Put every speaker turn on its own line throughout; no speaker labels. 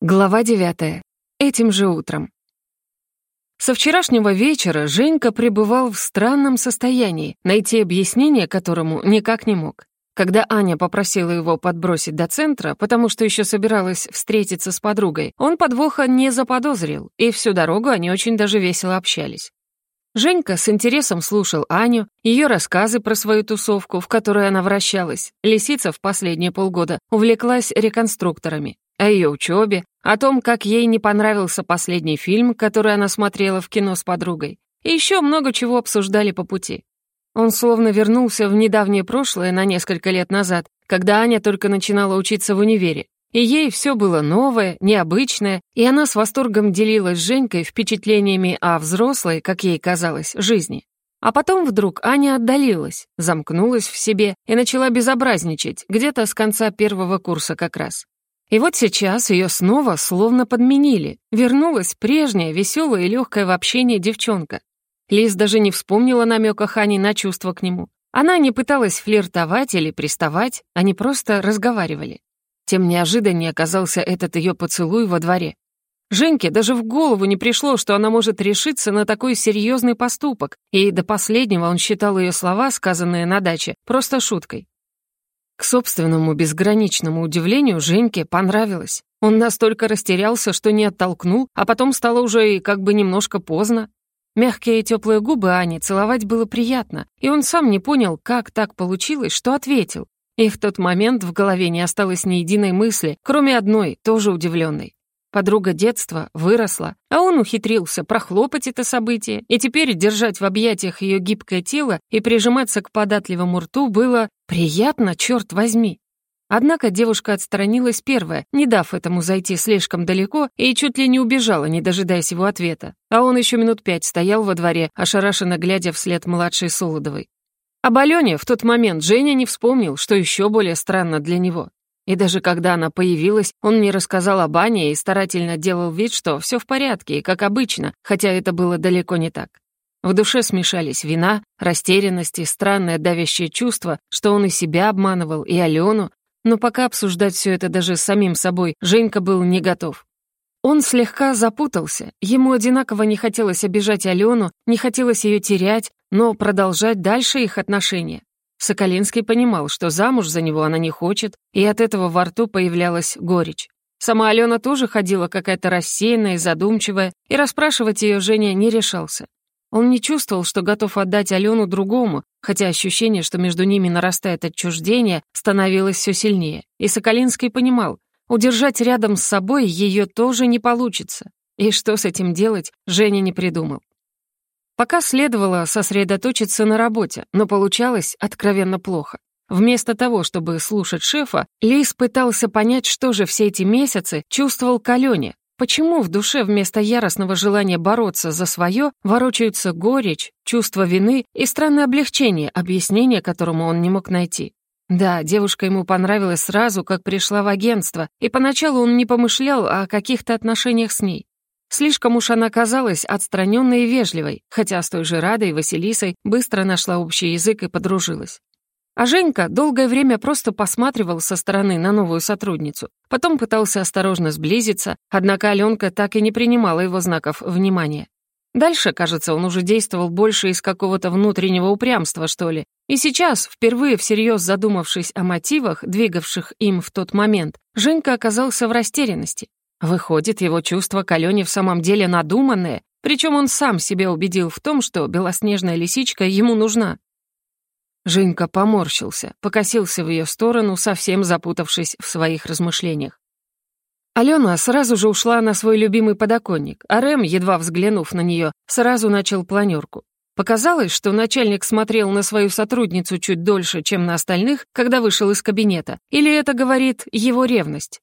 Глава девятая. Этим же утром. Со вчерашнего вечера Женька пребывал в странном состоянии, найти объяснение которому никак не мог. Когда Аня попросила его подбросить до центра, потому что еще собиралась встретиться с подругой, он подвоха не заподозрил, и всю дорогу они очень даже весело общались. Женька с интересом слушал Аню, ее рассказы про свою тусовку, в которой она вращалась. Лисица в последние полгода увлеклась реконструкторами о ее учебе, о том, как ей не понравился последний фильм, который она смотрела в кино с подругой, и еще много чего обсуждали по пути. Он словно вернулся в недавнее прошлое на несколько лет назад, когда Аня только начинала учиться в универе, и ей все было новое, необычное, и она с восторгом делилась с Женькой впечатлениями о взрослой, как ей казалось, жизни. А потом вдруг Аня отдалилась, замкнулась в себе и начала безобразничать, где-то с конца первого курса как раз. И вот сейчас ее снова словно подменили. Вернулась прежняя, веселая и легкая в общении девчонка. Лиз даже не вспомнила намека Хани на чувства к нему. Она не пыталась флиртовать или приставать, они просто разговаривали. Тем неожиданнее оказался этот ее поцелуй во дворе. Женьке даже в голову не пришло, что она может решиться на такой серьезный поступок, и до последнего он считал ее слова, сказанные на даче, просто шуткой. К собственному безграничному удивлению Женьке понравилось. Он настолько растерялся, что не оттолкнул, а потом стало уже и как бы немножко поздно. Мягкие и теплые губы Ани целовать было приятно, и он сам не понял, как так получилось, что ответил. И в тот момент в голове не осталось ни единой мысли, кроме одной, тоже удивленной. Подруга детства выросла, а он ухитрился прохлопать это событие, и теперь держать в объятиях ее гибкое тело и прижиматься к податливому рту было приятно, черт возьми. Однако девушка отстранилась первая, не дав этому зайти слишком далеко, и чуть ли не убежала, не дожидаясь его ответа. А он еще минут пять стоял во дворе, ошарашенно глядя вслед младшей Солодовой. Об Алене в тот момент Женя не вспомнил, что еще более странно для него. И даже когда она появилась, он не рассказал об Ане и старательно делал вид, что все в порядке, и как обычно, хотя это было далеко не так. В душе смешались вина, растерянность и странное давящее чувство, что он и себя обманывал, и Алену, но пока обсуждать все это даже с самим собой Женька был не готов. Он слегка запутался, ему одинаково не хотелось обижать Алену, не хотелось ее терять, но продолжать дальше их отношения. Соколинский понимал, что замуж за него она не хочет, и от этого во рту появлялась горечь. Сама Алена тоже ходила какая-то рассеянная и задумчивая, и расспрашивать ее Женя не решался. Он не чувствовал, что готов отдать Алену другому, хотя ощущение, что между ними нарастает отчуждение, становилось все сильнее. И Соколинский понимал, удержать рядом с собой ее тоже не получится. И что с этим делать, Женя не придумал. Пока следовало сосредоточиться на работе, но получалось откровенно плохо. Вместо того, чтобы слушать шефа, Лис пытался понять, что же все эти месяцы чувствовал к. Почему в душе вместо яростного желания бороться за свое ворочаются горечь, чувство вины и странное облегчение, объяснение которому он не мог найти. Да, девушка ему понравилась сразу, как пришла в агентство, и поначалу он не помышлял о каких-то отношениях с ней. Слишком уж она казалась отстраненной и вежливой, хотя с той же Радой Василисой быстро нашла общий язык и подружилась. А Женька долгое время просто посматривал со стороны на новую сотрудницу, потом пытался осторожно сблизиться, однако Аленка так и не принимала его знаков внимания. Дальше, кажется, он уже действовал больше из какого-то внутреннего упрямства, что ли. И сейчас, впервые всерьез задумавшись о мотивах, двигавших им в тот момент, Женька оказался в растерянности. Выходит, его чувства к Алене в самом деле надуманные, причем он сам себя убедил в том, что белоснежная лисичка ему нужна. Женька поморщился, покосился в ее сторону, совсем запутавшись в своих размышлениях. Алена сразу же ушла на свой любимый подоконник, а Рэм, едва взглянув на нее, сразу начал планерку. Показалось, что начальник смотрел на свою сотрудницу чуть дольше, чем на остальных, когда вышел из кабинета, или это говорит его ревность.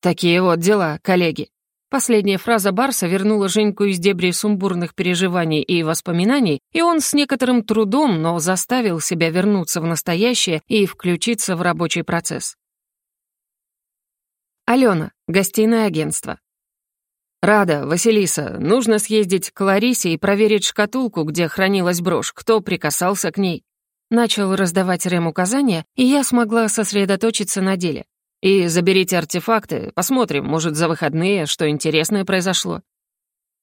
Такие вот дела, коллеги. Последняя фраза Барса вернула Женьку из дебри сумбурных переживаний и воспоминаний, и он с некоторым трудом, но заставил себя вернуться в настоящее и включиться в рабочий процесс. Алена, гостиное агентство. «Рада, Василиса, нужно съездить к Ларисе и проверить шкатулку, где хранилась брошь, кто прикасался к ней». Начал раздавать Рэм указания, и я смогла сосредоточиться на деле. И заберите артефакты, посмотрим, может, за выходные что интересное произошло».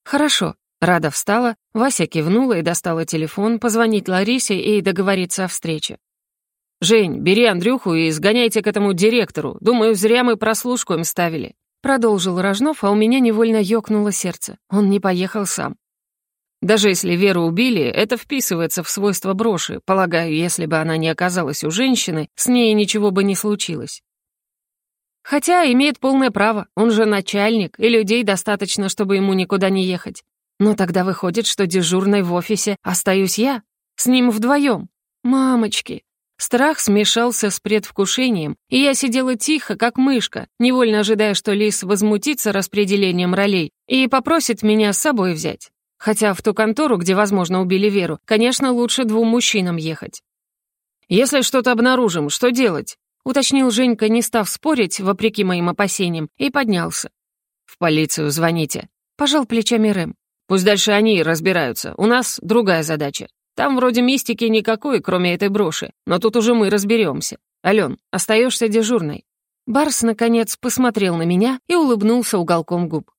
«Хорошо». Рада встала, Вася кивнула и достала телефон, позвонить Ларисе и договориться о встрече. «Жень, бери Андрюху и сгоняйте к этому директору. Думаю, зря мы прослушку им ставили». Продолжил Рожнов, а у меня невольно ёкнуло сердце. Он не поехал сам. Даже если Веру убили, это вписывается в свойства броши. Полагаю, если бы она не оказалась у женщины, с ней ничего бы не случилось. Хотя имеет полное право, он же начальник, и людей достаточно, чтобы ему никуда не ехать. Но тогда выходит, что дежурной в офисе остаюсь я, с ним вдвоем. Мамочки. Страх смешался с предвкушением, и я сидела тихо, как мышка, невольно ожидая, что Лис возмутится распределением ролей и попросит меня с собой взять. Хотя в ту контору, где, возможно, убили Веру, конечно, лучше двум мужчинам ехать. «Если что-то обнаружим, что делать?» — уточнил Женька, не став спорить, вопреки моим опасениям, и поднялся. «В полицию звоните», — пожал плечами Рэм. «Пусть дальше они разбираются, у нас другая задача. Там вроде мистики никакой, кроме этой броши, но тут уже мы разберемся. Ален, остаешься дежурной». Барс, наконец, посмотрел на меня и улыбнулся уголком губ.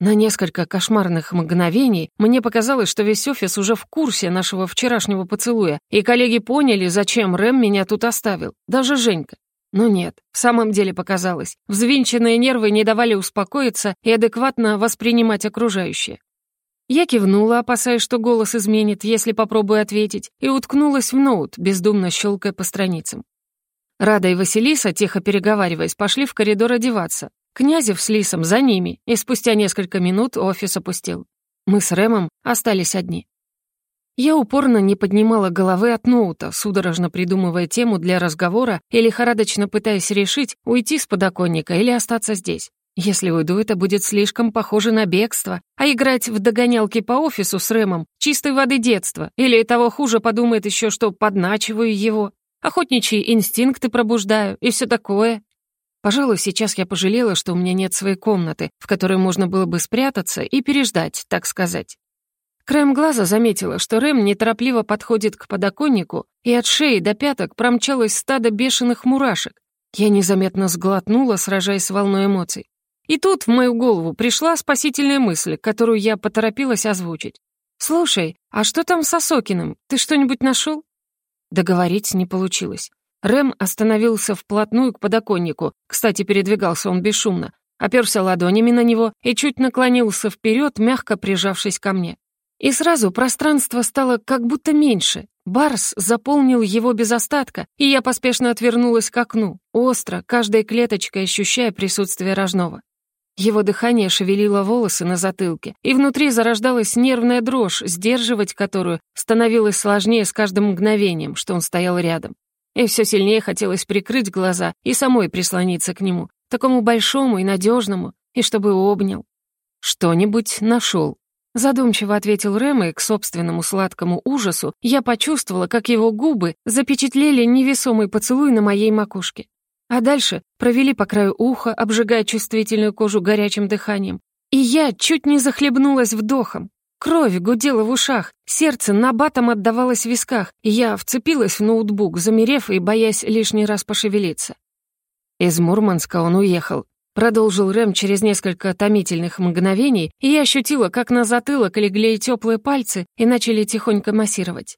На несколько кошмарных мгновений мне показалось, что весь офис уже в курсе нашего вчерашнего поцелуя, и коллеги поняли, зачем Рэм меня тут оставил, даже Женька. Но нет, в самом деле показалось. Взвинченные нервы не давали успокоиться и адекватно воспринимать окружающее. Я кивнула, опасаясь, что голос изменит, если попробую ответить, и уткнулась в ноут, бездумно щелкая по страницам. Рада и Василиса, тихо переговариваясь, пошли в коридор одеваться. Князев с Лисом за ними, и спустя несколько минут офис опустел. Мы с Рэмом остались одни. Я упорно не поднимала головы от ноута, судорожно придумывая тему для разговора и лихорадочно пытаясь решить, уйти с подоконника или остаться здесь. Если уйду, это будет слишком похоже на бегство, а играть в догонялки по офису с Рэмом — чистой воды детства, или того хуже подумает еще, что подначиваю его, охотничьи инстинкты пробуждаю и все такое. Пожалуй, сейчас я пожалела, что у меня нет своей комнаты, в которой можно было бы спрятаться и переждать, так сказать. Краем глаза заметила, что Рэм неторопливо подходит к подоконнику, и от шеи до пяток промчалось стадо бешеных мурашек. Я незаметно сглотнула, сражаясь с волной эмоций. И тут в мою голову пришла спасительная мысль, которую я поторопилась озвучить. «Слушай, а что там с Осокиным? Ты что-нибудь нашел?» Договорить не получилось. Рэм остановился вплотную к подоконнику, кстати, передвигался он бесшумно, оперся ладонями на него и чуть наклонился вперед, мягко прижавшись ко мне. И сразу пространство стало как будто меньше. Барс заполнил его без остатка, и я поспешно отвернулась к окну, остро, каждой клеточкой ощущая присутствие рожного. Его дыхание шевелило волосы на затылке, и внутри зарождалась нервная дрожь, сдерживать которую становилось сложнее с каждым мгновением, что он стоял рядом. И все сильнее хотелось прикрыть глаза и самой прислониться к нему, такому большому и надежному, и чтобы обнял. «Что-нибудь нашел», — задумчиво ответил Рэм, и к собственному сладкому ужасу я почувствовала, как его губы запечатлели невесомый поцелуй на моей макушке. А дальше провели по краю уха, обжигая чувствительную кожу горячим дыханием. И я чуть не захлебнулась вдохом. Кровь гудела в ушах, сердце набатом отдавалось в висках, и я вцепилась в ноутбук, замерев и боясь лишний раз пошевелиться. Из Мурманска он уехал. Продолжил Рэм через несколько томительных мгновений, и я ощутила, как на затылок легли теплые пальцы и начали тихонько массировать.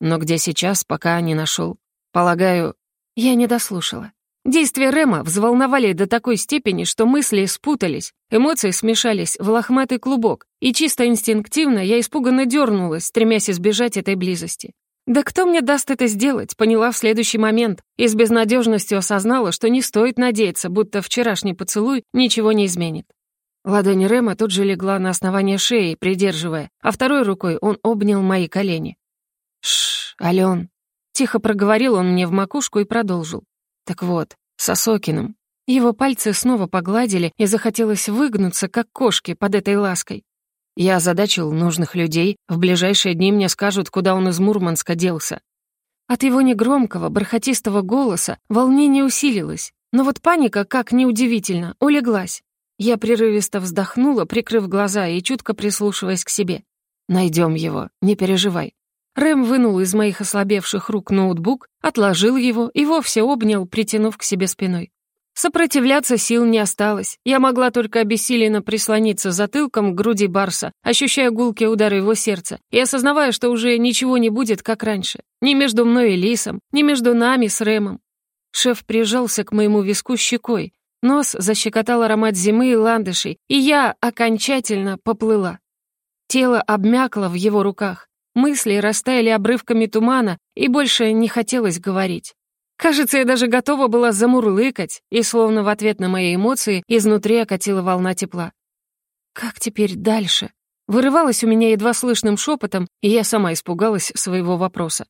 Но где сейчас, пока не нашел. Полагаю, я не дослушала. Действия Рема взволновали до такой степени, что мысли спутались, эмоции смешались в лохматый клубок, и чисто инстинктивно я испуганно дернулась, стремясь избежать этой близости. Да кто мне даст это сделать, поняла в следующий момент и с безнадежностью осознала, что не стоит надеяться, будто вчерашний поцелуй ничего не изменит. Ладонь Рема тут же легла на основание шеи, придерживая, а второй рукой он обнял мои колени. «Шш, Ален!» Тихо проговорил он мне в макушку и продолжил. Так вот, с Осокиным. Его пальцы снова погладили, и захотелось выгнуться, как кошки, под этой лаской. Я озадачил нужных людей, в ближайшие дни мне скажут, куда он из Мурманска делся. От его негромкого, бархатистого голоса волнение усилилось, но вот паника, как неудивительно, улеглась. Я прерывисто вздохнула, прикрыв глаза и чутко прислушиваясь к себе. Найдем его, не переживай. Рэм вынул из моих ослабевших рук ноутбук, отложил его и вовсе обнял, притянув к себе спиной. Сопротивляться сил не осталось. Я могла только обессиленно прислониться затылком к груди Барса, ощущая гулкие удары его сердца и осознавая, что уже ничего не будет, как раньше. Ни между мной и Лисом, ни между нами с Рэмом. Шеф прижался к моему виску щекой. Нос защекотал аромат зимы и ландышей, и я окончательно поплыла. Тело обмякло в его руках. Мысли растаяли обрывками тумана, и больше не хотелось говорить. Кажется, я даже готова была замурлыкать, и словно в ответ на мои эмоции изнутри окатила волна тепла. «Как теперь дальше?» Вырывалась у меня едва слышным шепотом, и я сама испугалась своего вопроса.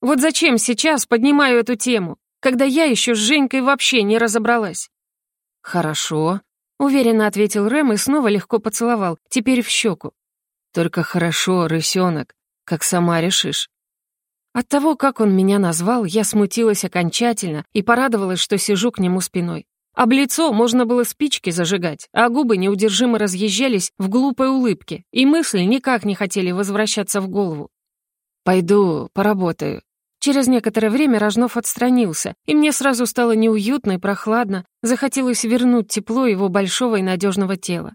«Вот зачем сейчас поднимаю эту тему, когда я еще с Женькой вообще не разобралась?» «Хорошо», — уверенно ответил Рэм и снова легко поцеловал, теперь в щеку. «Только хорошо, рысенок, как сама решишь». От того, как он меня назвал, я смутилась окончательно и порадовалась, что сижу к нему спиной. Об лицо можно было спички зажигать, а губы неудержимо разъезжались в глупой улыбке, и мысли никак не хотели возвращаться в голову. «Пойду поработаю». Через некоторое время Рожнов отстранился, и мне сразу стало неуютно и прохладно, захотелось вернуть тепло его большого и надежного тела.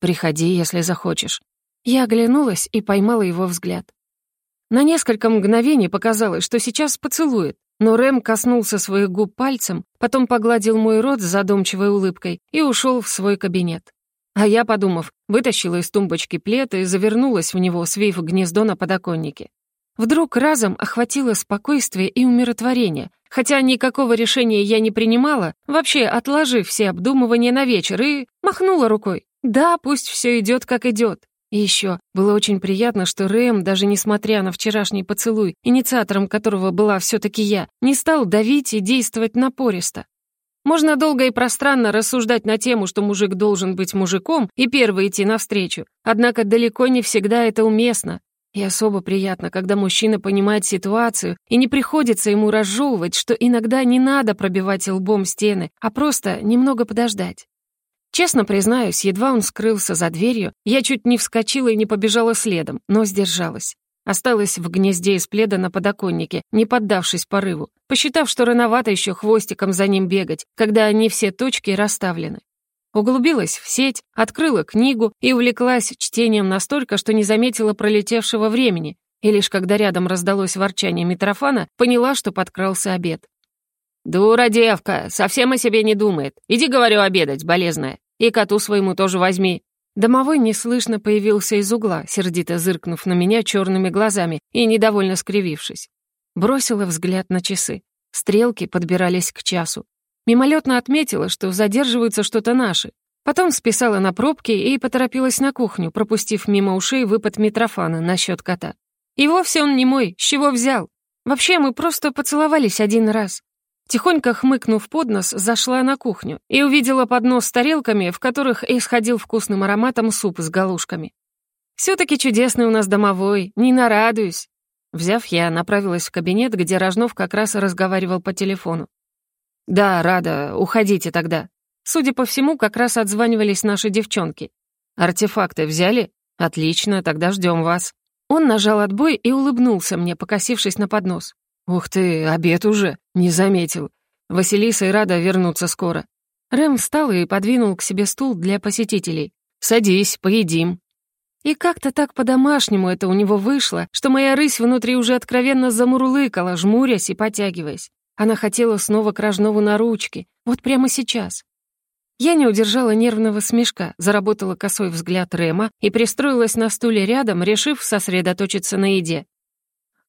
«Приходи, если захочешь». Я оглянулась и поймала его взгляд. На несколько мгновений показалось, что сейчас поцелует, но Рэм коснулся своих губ пальцем, потом погладил мой рот с задумчивой улыбкой и ушел в свой кабинет. А я, подумав, вытащила из тумбочки плед и завернулась в него, свив гнездо на подоконнике. Вдруг разом охватило спокойствие и умиротворение, хотя никакого решения я не принимала, вообще отложив все обдумывания на вечер и махнула рукой. Да, пусть все идет как идет. И еще было очень приятно, что Рэм, даже несмотря на вчерашний поцелуй, инициатором которого была все-таки я, не стал давить и действовать напористо. Можно долго и пространно рассуждать на тему, что мужик должен быть мужиком и первый идти навстречу, однако далеко не всегда это уместно. И особо приятно, когда мужчина понимает ситуацию и не приходится ему разжевывать, что иногда не надо пробивать лбом стены, а просто немного подождать. Честно признаюсь, едва он скрылся за дверью, я чуть не вскочила и не побежала следом, но сдержалась. Осталась в гнезде из пледа на подоконнике, не поддавшись порыву, посчитав, что рановато еще хвостиком за ним бегать, когда они все точки расставлены. Углубилась в сеть, открыла книгу и увлеклась чтением настолько, что не заметила пролетевшего времени, и лишь когда рядом раздалось ворчание Митрофана, поняла, что подкрался обед. «Дура девка, совсем о себе не думает. Иди, говорю, обедать, болезная. И коту своему тоже возьми». Домовой неслышно появился из угла, сердито зыркнув на меня черными глазами и недовольно скривившись. Бросила взгляд на часы. Стрелки подбирались к часу. Мимолетно отметила, что задерживаются что-то наши. Потом списала на пробки и поторопилась на кухню, пропустив мимо ушей выпад Митрофана насчет кота. И вовсе он не мой, с чего взял? Вообще, мы просто поцеловались один раз. Тихонько хмыкнув под нос, зашла на кухню и увидела поднос с тарелками, в которых исходил вкусным ароматом суп с галушками. «Все-таки чудесный у нас домовой, не нарадуюсь». Взяв, я направилась в кабинет, где Рожнов как раз разговаривал по телефону. «Да, рада, уходите тогда». Судя по всему, как раз отзванивались наши девчонки. «Артефакты взяли? Отлично, тогда ждем вас». Он нажал отбой и улыбнулся мне, покосившись на поднос. «Ух ты, обед уже, не заметил. Василиса и Рада вернутся скоро». Рэм встал и подвинул к себе стул для посетителей. «Садись, поедим». И как-то так по-домашнему это у него вышло, что моя рысь внутри уже откровенно замурлыкала, жмурясь и потягиваясь. Она хотела снова к Рожнову на ручки, вот прямо сейчас. Я не удержала нервного смешка, заработала косой взгляд Рема и пристроилась на стуле рядом, решив сосредоточиться на еде.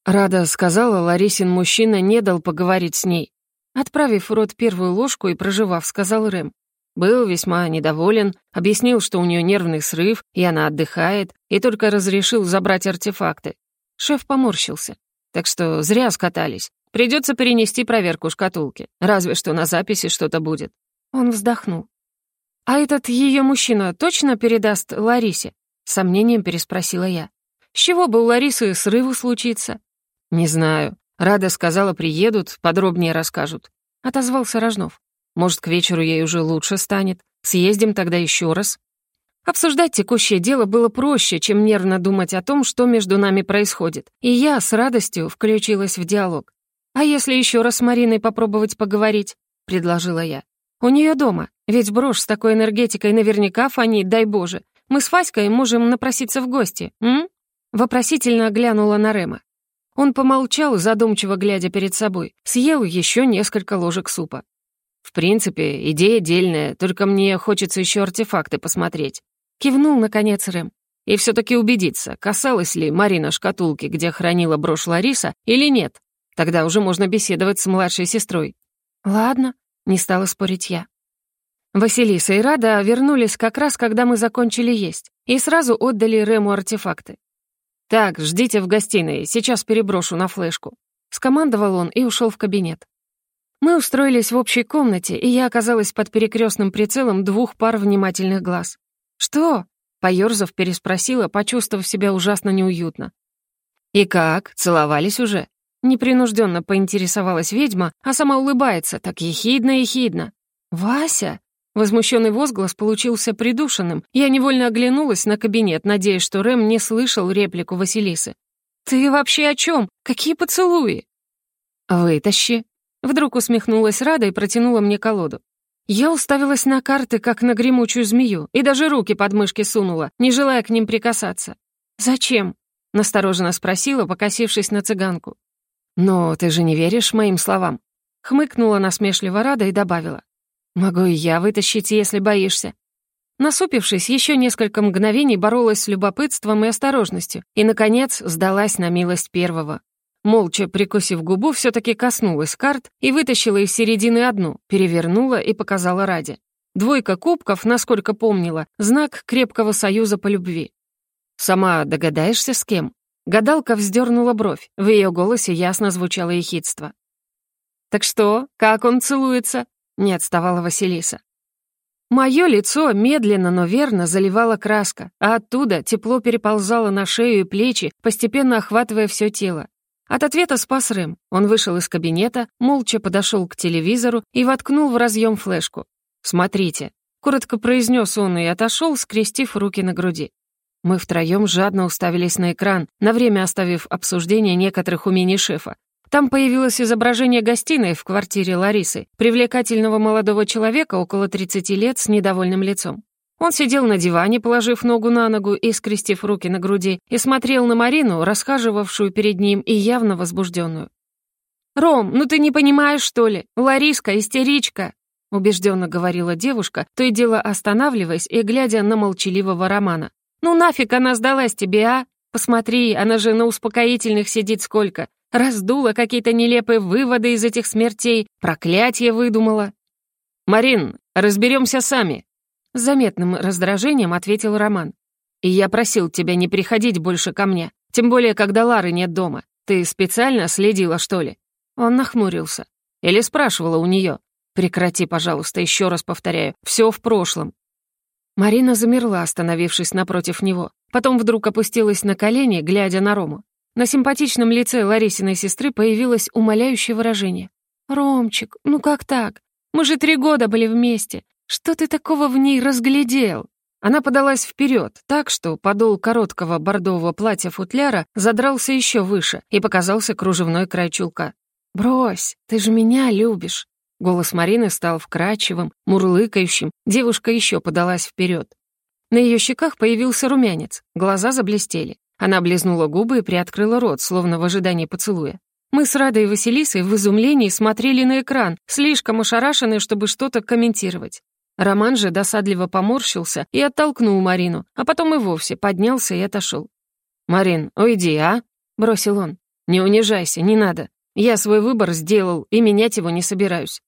Рада сказала, Ларисин мужчина не дал поговорить с ней. Отправив в рот первую ложку и проживав, сказал Рэм. Был весьма недоволен, объяснил, что у нее нервный срыв, и она отдыхает, и только разрешил забрать артефакты. Шеф поморщился. Так что зря скатались. Придется перенести проверку шкатулки. Разве что на записи что-то будет. Он вздохнул. «А этот ее мужчина точно передаст Ларисе?» сомнением переспросила я. «С чего бы у Ларисы срыву случиться? «Не знаю. Рада сказала, приедут, подробнее расскажут». Отозвался Рожнов. «Может, к вечеру ей уже лучше станет. Съездим тогда еще раз». Обсуждать текущее дело было проще, чем нервно думать о том, что между нами происходит. И я с радостью включилась в диалог. «А если еще раз с Мариной попробовать поговорить?» — предложила я. У нее дома, ведь брошь с такой энергетикой наверняка фонит, дай боже. Мы с Васькой можем напроситься в гости, м?» Вопросительно глянула на Рема. Он помолчал, задумчиво глядя перед собой, съел еще несколько ложек супа. «В принципе, идея дельная, только мне хочется еще артефакты посмотреть». Кивнул, наконец, Рэм. И все таки убедиться, касалась ли Марина шкатулки, где хранила брошь Лариса, или нет. Тогда уже можно беседовать с младшей сестрой. «Ладно», — не стала спорить я. Василиса и Рада вернулись как раз, когда мы закончили есть, и сразу отдали Рему артефакты. «Так, ждите в гостиной, сейчас переброшу на флешку», — скомандовал он и ушел в кабинет. Мы устроились в общей комнате, и я оказалась под перекрестным прицелом двух пар внимательных глаз. «Что?» — поёрзав переспросила, почувствовав себя ужасно неуютно. «И как? Целовались уже?» Непринужденно поинтересовалась ведьма, а сама улыбается, так ехидно-ехидно. «Вася?» Возмущенный возглас получился придушенным. Я невольно оглянулась на кабинет, надеясь, что Рэм не слышал реплику Василисы. «Ты вообще о чем? Какие поцелуи?» «Вытащи». Вдруг усмехнулась Рада и протянула мне колоду. Я уставилась на карты, как на гремучую змею, и даже руки под мышки сунула, не желая к ним прикасаться. «Зачем?» — настороженно спросила, покосившись на цыганку. «Но ты же не веришь моим словам?» Хмыкнула насмешливо Рада и добавила. «Могу и я вытащить, если боишься». Насупившись, еще несколько мгновений боролась с любопытством и осторожностью, и, наконец, сдалась на милость первого. Молча прикусив губу, все таки коснулась карт и вытащила из середины одну, перевернула и показала Раде. Двойка кубков, насколько помнила, знак крепкого союза по любви. «Сама догадаешься, с кем?» Гадалка вздернула бровь, в ее голосе ясно звучало ехидство. «Так что, как он целуется?» Не отставала Василиса. Мое лицо медленно, но верно заливала краска, а оттуда тепло переползало на шею и плечи, постепенно охватывая все тело. От ответа спас Рэм. Он вышел из кабинета, молча подошел к телевизору и воткнул в разъем флешку. «Смотрите», — коротко произнес он и отошел, скрестив руки на груди. Мы втроем жадно уставились на экран, на время оставив обсуждение некоторых умений шефа, там появилось изображение гостиной в квартире Ларисы, привлекательного молодого человека около 30 лет с недовольным лицом. Он сидел на диване, положив ногу на ногу и скрестив руки на груди, и смотрел на Марину, расхаживавшую перед ним и явно возбужденную. «Ром, ну ты не понимаешь, что ли? Лариска — истеричка!» — убежденно говорила девушка, то и дело останавливаясь и глядя на молчаливого Романа. «Ну нафиг она сдалась тебе, а? Посмотри, она же на успокоительных сидит сколько. Раздула какие-то нелепые выводы из этих смертей, проклятие выдумала. «Марин, разберемся сами», — заметным раздражением ответил Роман. «И я просил тебя не приходить больше ко мне, тем более, когда Лары нет дома. Ты специально следила, что ли?» Он нахмурился. Или спрашивала у нее. «Прекрати, пожалуйста, еще раз повторяю, все в прошлом». Марина замерла, остановившись напротив него. Потом вдруг опустилась на колени, глядя на Рому. На симпатичном лице Ларисиной сестры появилось умоляющее выражение. «Ромчик, ну как так? Мы же три года были вместе. Что ты такого в ней разглядел?» Она подалась вперед, так что подол короткого бордового платья-футляра задрался еще выше и показался кружевной край чулка. «Брось, ты же меня любишь!» Голос Марины стал вкрадчивым, мурлыкающим, девушка еще подалась вперед. На ее щеках появился румянец, глаза заблестели. Она облизнула губы и приоткрыла рот, словно в ожидании поцелуя. Мы с Радой и Василисой в изумлении смотрели на экран, слишком ошарашенные, чтобы что-то комментировать. Роман же досадливо поморщился и оттолкнул Марину, а потом и вовсе поднялся и отошел. «Марин, уйди, а?» — бросил он. «Не унижайся, не надо. Я свой выбор сделал и менять его не собираюсь».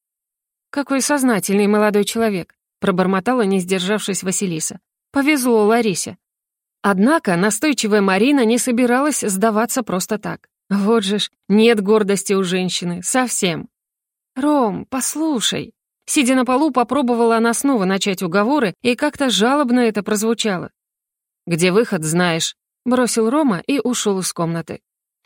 «Какой сознательный молодой человек», — пробормотала, не сдержавшись Василиса. «Повезло Ларисе. Однако настойчивая Марина не собиралась сдаваться просто так. Вот же ж, нет гордости у женщины, совсем. «Ром, послушай». Сидя на полу, попробовала она снова начать уговоры, и как-то жалобно это прозвучало. «Где выход, знаешь», — бросил Рома и ушел из комнаты.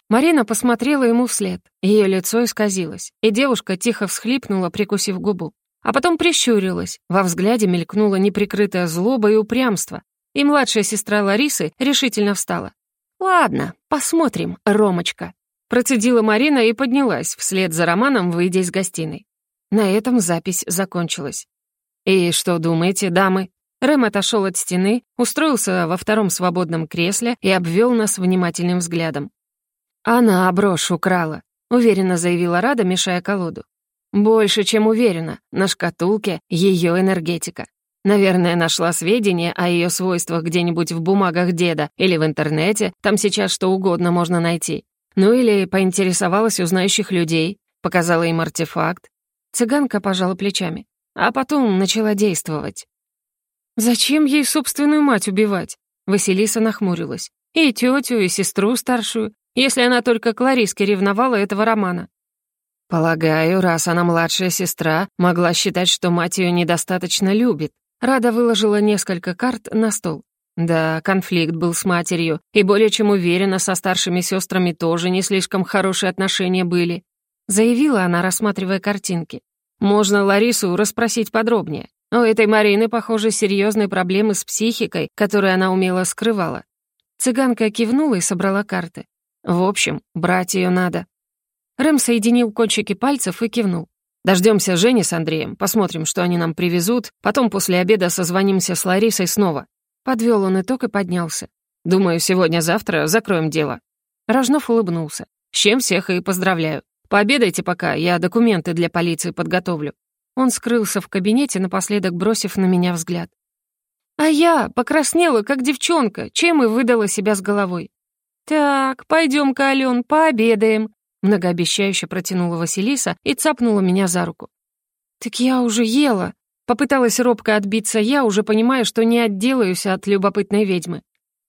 Марина посмотрела ему вслед. Ее лицо исказилось, и девушка тихо всхлипнула, прикусив губу. А потом прищурилась. Во взгляде мелькнула неприкрытая злоба и упрямство, и младшая сестра Ларисы решительно встала. «Ладно, посмотрим, Ромочка», — процедила Марина и поднялась, вслед за Романом, выйдя из гостиной. На этом запись закончилась. «И что думаете, дамы?» Рэм отошел от стены, устроился во втором свободном кресле и обвел нас внимательным взглядом. «Она брошь украла», — уверенно заявила Рада, мешая колоду. «Больше, чем уверена, на шкатулке ее энергетика. Наверное, нашла сведения о ее свойствах где-нибудь в бумагах деда или в интернете, там сейчас что угодно можно найти. Ну или поинтересовалась у знающих людей, показала им артефакт. Цыганка пожала плечами, а потом начала действовать. «Зачем ей собственную мать убивать?» Василиса нахмурилась. «И тетю, и сестру старшую, если она только Клариске ревновала этого романа». «Полагаю, раз она младшая сестра, могла считать, что мать ее недостаточно любит». Рада выложила несколько карт на стол. Да, конфликт был с матерью, и более чем уверена, со старшими сестрами тоже не слишком хорошие отношения были. Заявила она, рассматривая картинки. Можно Ларису расспросить подробнее. У этой Марины, похоже, серьезные проблемы с психикой, которые она умело скрывала. Цыганка кивнула и собрала карты. В общем, брать ее надо. Рэм соединил кончики пальцев и кивнул. Дождемся Жени с Андреем, посмотрим, что они нам привезут, потом после обеда созвонимся с Ларисой снова. Подвел он итог и поднялся. Думаю, сегодня-завтра закроем дело. Рожнов улыбнулся. С чем всех и поздравляю. Пообедайте пока, я документы для полиции подготовлю. Он скрылся в кабинете, напоследок бросив на меня взгляд. А я покраснела, как девчонка, чем и выдала себя с головой. «Так, пойдем-ка, Ален, пообедаем», многообещающе протянула Василиса и цапнула меня за руку. «Так я уже ела», попыталась робко отбиться я, уже понимая, что не отделаюсь от любопытной ведьмы.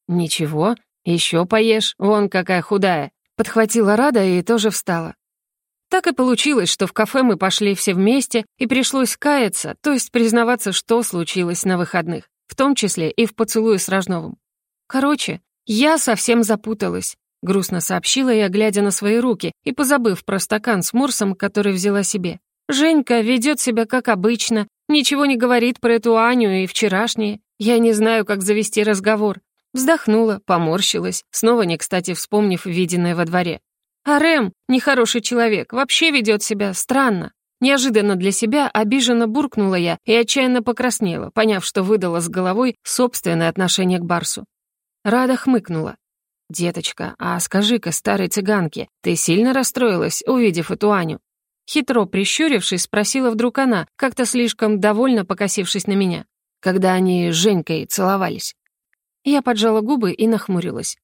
«Ничего, еще поешь, вон какая худая», подхватила Рада и тоже встала. Так и получилось, что в кафе мы пошли все вместе, и пришлось каяться, то есть признаваться, что случилось на выходных, в том числе и в поцелуе с Рожновым. Короче, я совсем запуталась, грустно сообщила я, глядя на свои руки и позабыв про стакан с морсом, который взяла себе. Женька ведет себя как обычно, ничего не говорит про эту Аню и вчерашнее. Я не знаю, как завести разговор. Вздохнула, поморщилась, снова не кстати вспомнив виденное во дворе. А Рэм, нехороший человек, вообще ведет себя странно. Неожиданно для себя обиженно буркнула я и отчаянно покраснела, поняв, что выдала с головой собственное отношение к Барсу. Рада хмыкнула. «Деточка, а скажи-ка старой цыганке, ты сильно расстроилась, увидев эту Аню?» Хитро прищурившись, спросила вдруг она, как-то слишком довольно покосившись на меня, когда они с Женькой целовались. Я поджала губы и нахмурилась.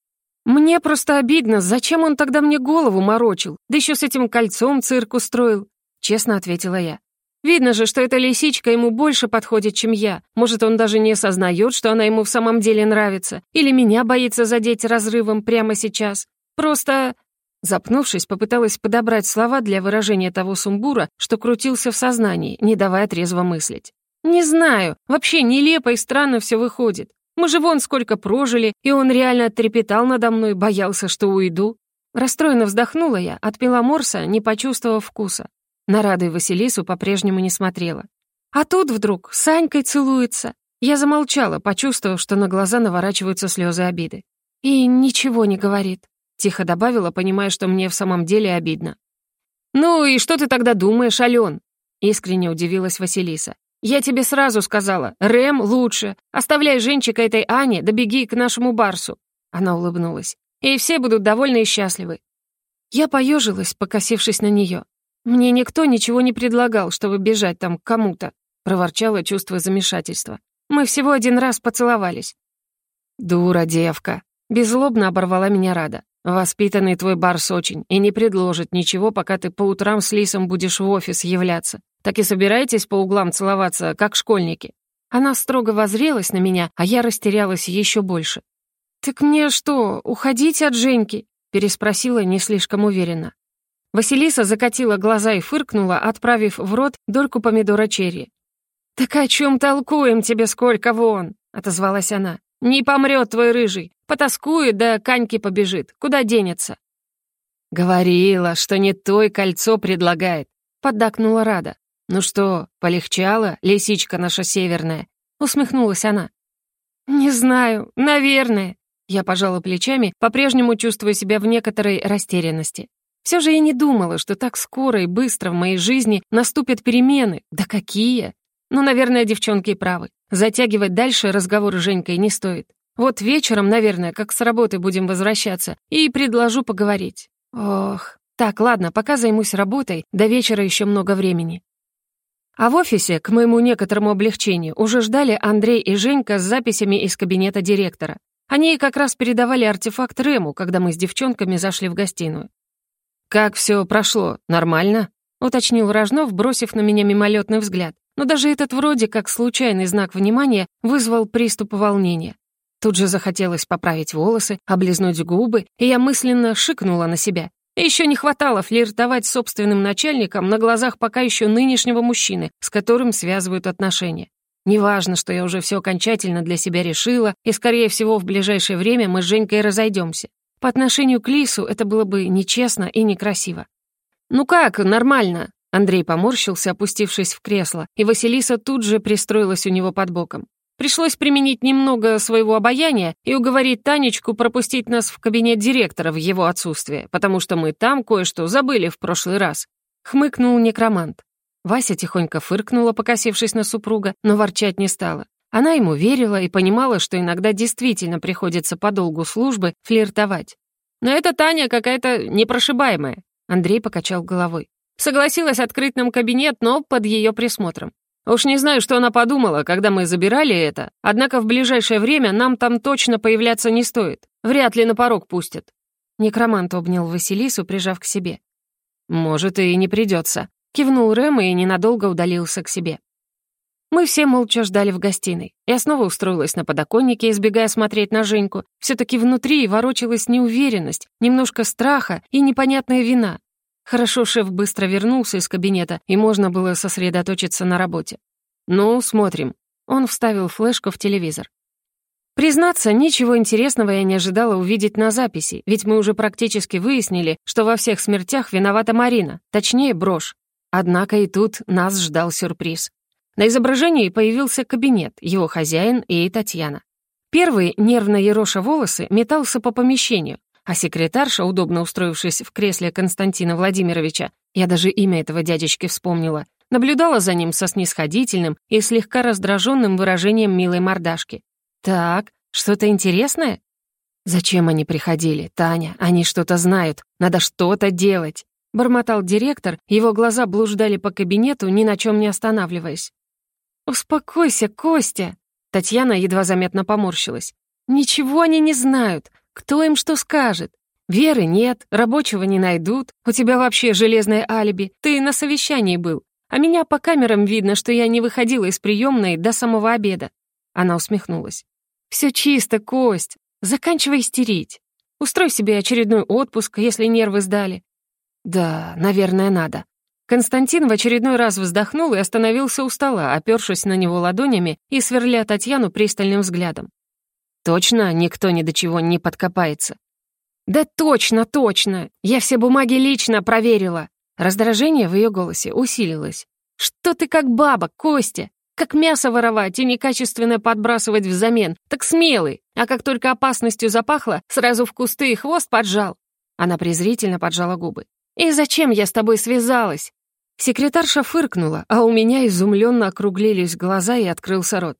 «Мне просто обидно, зачем он тогда мне голову морочил, да еще с этим кольцом цирк устроил?» Честно ответила я. «Видно же, что эта лисичка ему больше подходит, чем я. Может, он даже не осознает, что она ему в самом деле нравится, или меня боится задеть разрывом прямо сейчас. Просто...» Запнувшись, попыталась подобрать слова для выражения того сумбура, что крутился в сознании, не давая трезво мыслить. «Не знаю, вообще нелепо и странно все выходит. Мы же вон сколько прожили, и он реально трепетал надо мной, боялся, что уйду. Расстроенно вздохнула я, отпила морса, не почувствовав вкуса. На Раду Василису по-прежнему не смотрела. А тут вдруг с Санькой целуется. Я замолчала, почувствовав, что на глаза наворачиваются слезы обиды. И ничего не говорит. Тихо добавила, понимая, что мне в самом деле обидно. «Ну и что ты тогда думаешь, Ален?» Искренне удивилась Василиса. «Я тебе сразу сказала, Рэм лучше. Оставляй женчика этой Ане, да к нашему Барсу». Она улыбнулась. «И все будут довольны и счастливы». Я поежилась, покосившись на нее. «Мне никто ничего не предлагал, чтобы бежать там к кому-то», проворчала, чувство замешательства. «Мы всего один раз поцеловались». «Дура девка», — беззлобно оборвала меня Рада. «Воспитанный твой Барс очень и не предложит ничего, пока ты по утрам с Лисом будешь в офис являться. Так и собираетесь по углам целоваться, как школьники?» Она строго возрелась на меня, а я растерялась еще больше. «Так мне что, уходить от Женьки?» переспросила не слишком уверенно. Василиса закатила глаза и фыркнула, отправив в рот дольку помидора черри. «Так о чем толкуем тебе сколько вон?» — отозвалась она. «Не помрет твой рыжий, потаскует, да каньки побежит. Куда денется?» «Говорила, что не той кольцо предлагает», — поддакнула Рада. «Ну что, полегчало, лисичка наша северная?» — усмехнулась она. «Не знаю, наверное». Я пожала плечами, по-прежнему чувствуя себя в некоторой растерянности. Все же я не думала, что так скоро и быстро в моей жизни наступят перемены. Да какие! Ну, наверное, девчонки правы. Затягивать дальше разговор с Женькой не стоит. Вот вечером, наверное, как с работы будем возвращаться, и предложу поговорить. Ох, так, ладно, пока займусь работой, до вечера еще много времени. А в офисе, к моему некоторому облегчению, уже ждали Андрей и Женька с записями из кабинета директора. Они как раз передавали артефакт Рему, когда мы с девчонками зашли в гостиную. «Как все прошло? Нормально?» — уточнил Рожнов, бросив на меня мимолетный взгляд. Но даже этот вроде как случайный знак внимания вызвал приступ волнения. Тут же захотелось поправить волосы, облизнуть губы, и я мысленно шикнула на себя. Еще не хватало флиртовать с собственным начальником на глазах пока еще нынешнего мужчины, с которым связывают отношения. Неважно, что я уже все окончательно для себя решила, и, скорее всего, в ближайшее время мы с Женькой разойдемся. По отношению к Лису это было бы нечестно и некрасиво. «Ну как, нормально?» Андрей поморщился, опустившись в кресло, и Василиса тут же пристроилась у него под боком. Пришлось применить немного своего обаяния и уговорить Танечку пропустить нас в кабинет директора в его отсутствие, потому что мы там кое-что забыли в прошлый раз. Хмыкнул некромант. Вася тихонько фыркнула, покосившись на супруга, но ворчать не стала. Она ему верила и понимала, что иногда действительно приходится по долгу службы флиртовать. «Но эта Таня какая-то непрошибаемая», — Андрей покачал головой. Согласилась открыть нам кабинет, но под ее присмотром. Уж не знаю, что она подумала, когда мы забирали это, однако в ближайшее время нам там точно появляться не стоит. Вряд ли на порог пустят». Некромант обнял Василису, прижав к себе. «Может, и не придется», — кивнул Рэм и ненадолго удалился к себе. Мы все молча ждали в гостиной. Я снова устроилась на подоконнике, избегая смотреть на Женьку. все таки внутри ворочалась неуверенность, немножко страха и непонятная вина. Хорошо, шеф быстро вернулся из кабинета, и можно было сосредоточиться на работе. «Ну, смотрим». Он вставил флешку в телевизор. Признаться, ничего интересного я не ожидала увидеть на записи, ведь мы уже практически выяснили, что во всех смертях виновата Марина, точнее, брошь. Однако и тут нас ждал сюрприз. На изображении появился кабинет, его хозяин и Татьяна. Первый, нервно ероша волосы, метался по помещению, а секретарша, удобно устроившись в кресле Константина Владимировича, я даже имя этого дядечки вспомнила, наблюдала за ним со снисходительным и слегка раздраженным выражением милой мордашки. «Так, что-то интересное?» «Зачем они приходили, Таня? Они что-то знают. Надо что-то делать!» Бормотал директор, его глаза блуждали по кабинету, ни на чем не останавливаясь. «Успокойся, Костя!» Татьяна едва заметно поморщилась. «Ничего они не знают. Кто им что скажет? Веры нет, рабочего не найдут, у тебя вообще железное алиби, ты на совещании был, а меня по камерам видно, что я не выходила из приемной до самого обеда». Она усмехнулась. «Все чисто, Кость, заканчивай истерить. Устрой себе очередной отпуск, если нервы сдали». «Да, наверное, надо». Константин в очередной раз вздохнул и остановился у стола, опёршись на него ладонями и сверля Татьяну пристальным взглядом. Точно никто ни до чего не подкопается. Да точно, точно. Я все бумаги лично проверила. Раздражение в ее голосе усилилось. Что ты как баба, Костя? Как мясо воровать и некачественное подбрасывать взамен. Так смелый. А как только опасностью запахло, сразу в кусты и хвост поджал. Она презрительно поджала губы. «И зачем я с тобой связалась?» Секретарша фыркнула, а у меня изумленно округлились глаза и открылся рот.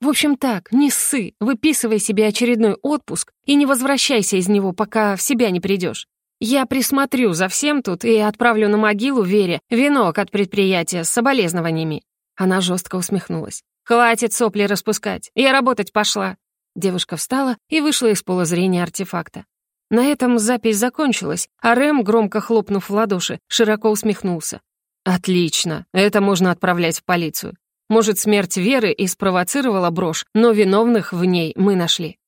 В общем так, не ссы, выписывай себе очередной отпуск и не возвращайся из него, пока в себя не придешь. Я присмотрю за всем тут и отправлю на могилу Вере венок от предприятия с соболезнованиями». Она жестко усмехнулась. «Хватит сопли распускать, я работать пошла». Девушка встала и вышла из пола зрения артефакта. На этом запись закончилась, а Рэм, громко хлопнув в ладоши, широко усмехнулся. «Отлично, это можно отправлять в полицию. Может, смерть Веры и спровоцировала брошь, но виновных в ней мы нашли.